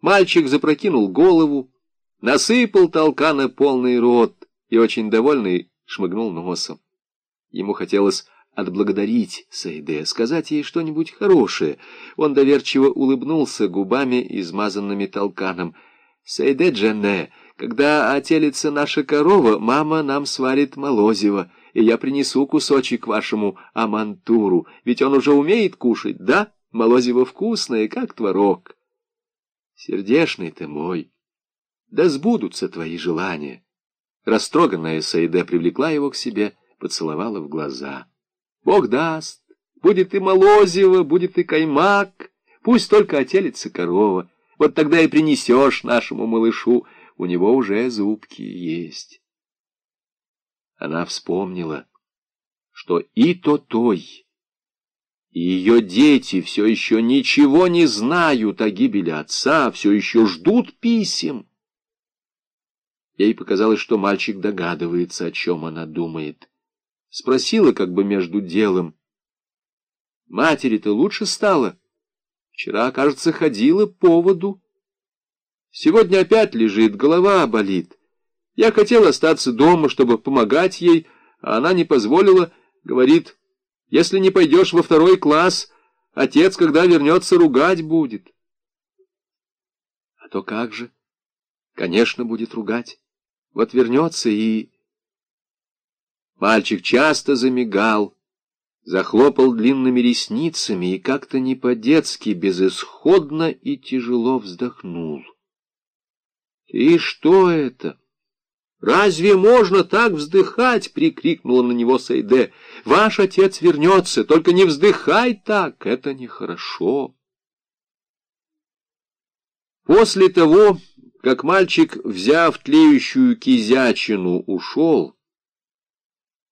Мальчик запрокинул голову, насыпал толкана полный рот и, очень довольный, шмыгнул носом. Ему хотелось отблагодарить Сайде, сказать ей что-нибудь хорошее. Он доверчиво улыбнулся губами, измазанными толканом. «Сайде Джанне, когда отелится наша корова, мама нам сварит молозиво, и я принесу кусочек вашему амантуру, ведь он уже умеет кушать, да? Молозиво вкусное, как творог». «Сердешный ты мой, да сбудутся твои желания». Растроганная Саиде привлекла его к себе, поцеловала в глаза. Бог даст, будет и молозиво, будет и каймак, пусть только отелится корова. Вот тогда и принесешь нашему малышу, у него уже зубки есть. Она вспомнила, что и то-той, и ее дети все еще ничего не знают о гибели отца, все еще ждут писем. Ей показалось, что мальчик догадывается, о чем она думает. Спросила как бы между делом. Матери-то лучше стало. Вчера, кажется, ходила по воду. Сегодня опять лежит, голова болит. Я хотел остаться дома, чтобы помогать ей, а она не позволила, говорит, если не пойдешь во второй класс, отец, когда вернется, ругать будет. А то как же? Конечно, будет ругать. Вот вернется и... Мальчик часто замигал, захлопал длинными ресницами и как-то не по-детски, безысходно и тяжело вздохнул. «И что это? Разве можно так вздыхать?» — прикрикнула на него Сайде. «Ваш отец вернется, только не вздыхай так, это нехорошо». После того, как мальчик, взяв тлеющую кизячину, ушел,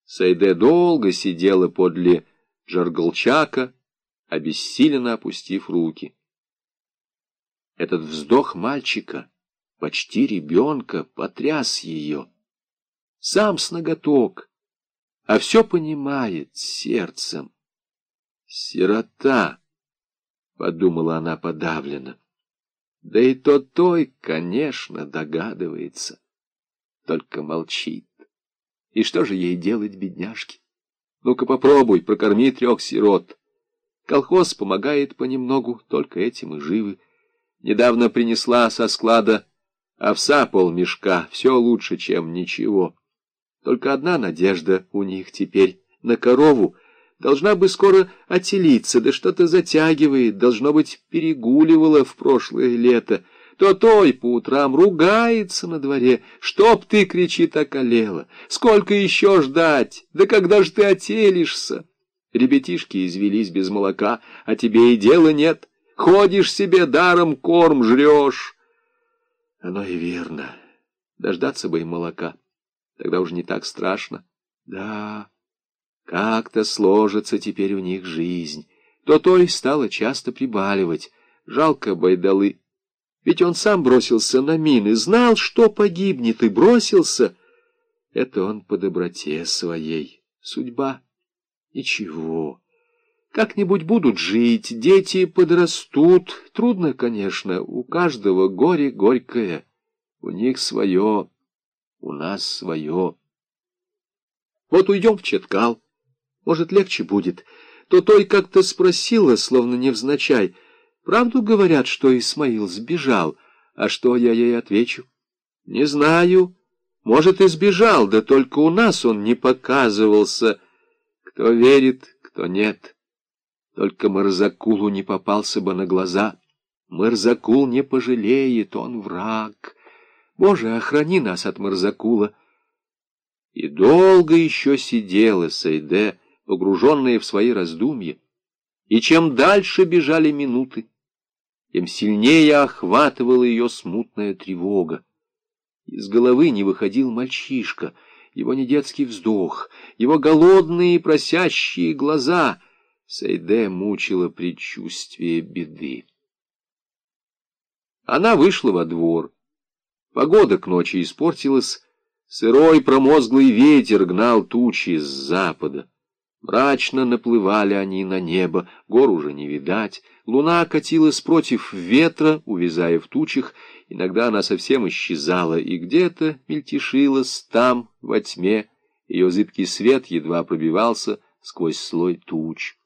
Сайде долго сидела подле Джаргалчака, обессиленно опустив руки. Этот вздох мальчика, почти ребенка, потряс ее. Сам с ноготок, а все понимает сердцем. «Сирота!» — подумала она подавленно. Да и тот той, конечно, догадывается, только молчит. И что же ей делать, бедняжке? Ну-ка попробуй, прокорми трех сирот. Колхоз помогает понемногу, только этим и живы. Недавно принесла со склада овса полмешка, все лучше, чем ничего. Только одна надежда у них теперь на корову. Должна бы скоро отелиться, да что-то затягивает, должно быть, перегуливала в прошлое лето то той по утрам ругается на дворе. Чтоб ты, кричит, околела. Сколько еще ждать? Да когда же ты отелишься? Ребятишки извелись без молока, а тебе и дела нет. Ходишь себе, даром корм жрешь. Оно и верно. Дождаться бы им молока. Тогда уже не так страшно. Да, как-то сложится теперь у них жизнь. То той стало часто прибаливать. Жалко байдалы. Ведь он сам бросился на мины, знал, что погибнет, и бросился. Это он по доброте своей. Судьба. Ничего. Как-нибудь будут жить, дети подрастут. Трудно, конечно, у каждого горе горькое. У них свое, у нас свое. Вот уйдем в Четкал. Может, легче будет. То той как-то спросила, словно невзначай — Правду говорят, что Исмаил сбежал, а что я ей отвечу? Не знаю. Может, и сбежал, да только у нас он не показывался. Кто верит, кто нет. Только Марзакулу не попался бы на глаза. Марзакул не пожалеет, он враг. Боже, охрани нас от Марзакула. И долго еще сидела Сайде, погруженная в свои раздумья. И чем дальше бежали минуты, тем сильнее охватывала ее смутная тревога. Из головы не выходил мальчишка, его недетский вздох, его голодные просящие глаза. Сайде мучило предчувствие беды. Она вышла во двор. Погода к ночи испортилась, сырой промозглый ветер гнал тучи с запада. Мрачно наплывали они на небо, гор уже не видать, луна катилась против ветра, увязая в тучах, иногда она совсем исчезала, и где-то мельтешилась там, во тьме, ее зыбкий свет едва пробивался сквозь слой туч.